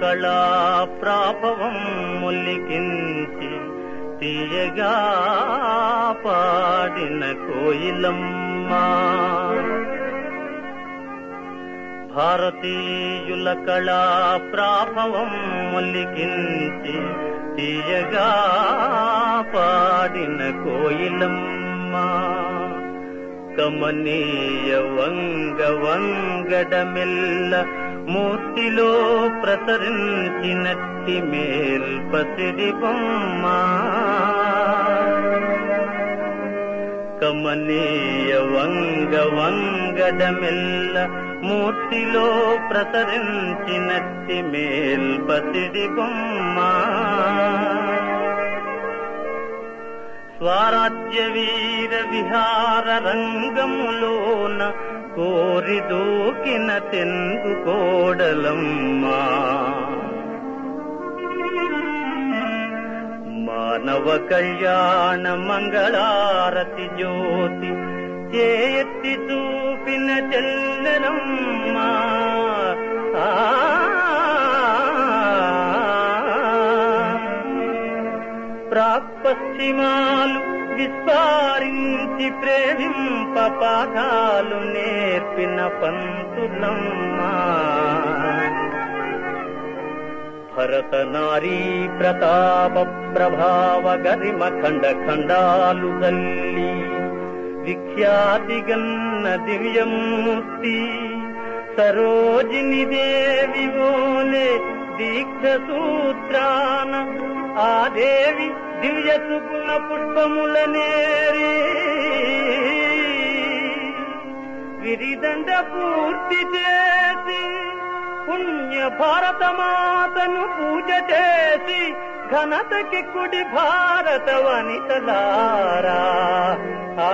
కళా ప్రాభవం మొల్లికించి తీయగా పాడిన కోయిలమ్మ. భారతీయుల కళా ప్రాభవం మొల్లికించి తీయగా పాడిన కోయిలమ్మా. కమనీయ వంగ వంగడమెల్ల మూర్తిలో ప్రసరించినట్టి మేల్పసిడి బొమ్మ. కమనీయ వంగ వంగడమెల్ల మూర్తిలో ప్రసరించినట్టి మేల్పసిడి బొమ్మ. స్వరాజ్య వీర విహార రంగములోన కోరి దూకిన తెంగు కోడలమ్మా. మానవ కళ్యాణ మంగళారతి జ్యోతి చేయెత్తి చూపిన చెల్లెలమ్మా. ప్రాక్పశ్చిమాలు విస్తారించి ప్రేమింప పాఠాలు నేర్పిన పంతులమ్మా. భరత నారీ ప్రతాప ప్రభావ గరిమ ఖండ ఖండాలు తల్లి విఖ్యాతి గన్న దివ్యమూర్తి సరోజిని దేవి ఓలే దీక్ష సూత్రాన ఆ దేవి దివ్య సుగుణ పుష్పములనేరి విరిదండ పూర్తి చేసి పుణ్య భారత మాతను పూజ చేసి ఘనతకి కుడి భారత వనితలారా ఆ